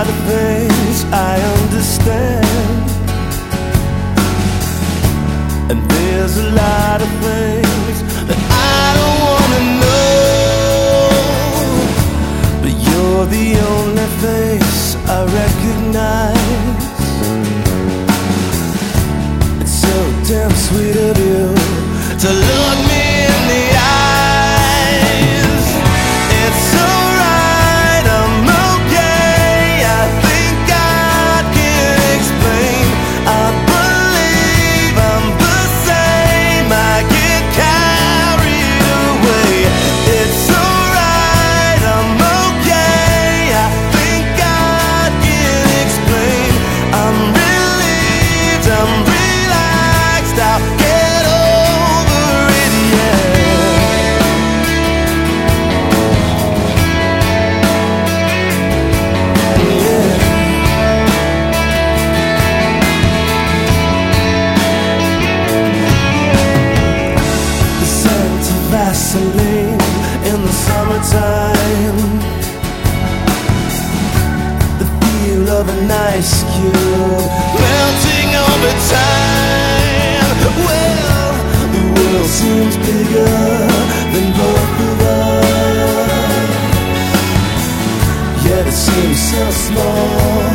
There's a lot of things I understand. And there's a lot of things that I don't wanna know. But you're the only face I recognize. It's so damn sweet of you to look me ice cube melting over time. Well, the world seems bigger than both of us. Yet it seems so small